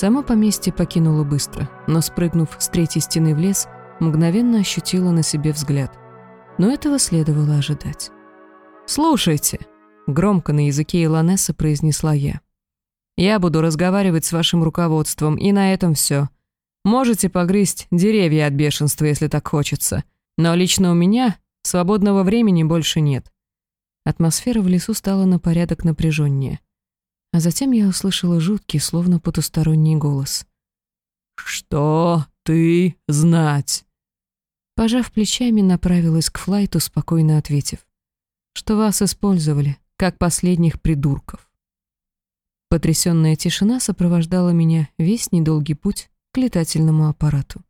Само поместье покинула быстро, но, спрыгнув с третьей стены в лес, мгновенно ощутила на себе взгляд. Но этого следовало ожидать. «Слушайте», — громко на языке Илонесса произнесла я. «Я буду разговаривать с вашим руководством, и на этом все. Можете погрызть деревья от бешенства, если так хочется. Но лично у меня свободного времени больше нет». Атмосфера в лесу стала на порядок напряженнее. А затем я услышала жуткий, словно потусторонний голос. «Что ты знать?» Пожав плечами, направилась к флайту, спокойно ответив, что вас использовали, как последних придурков. Потрясенная тишина сопровождала меня весь недолгий путь к летательному аппарату.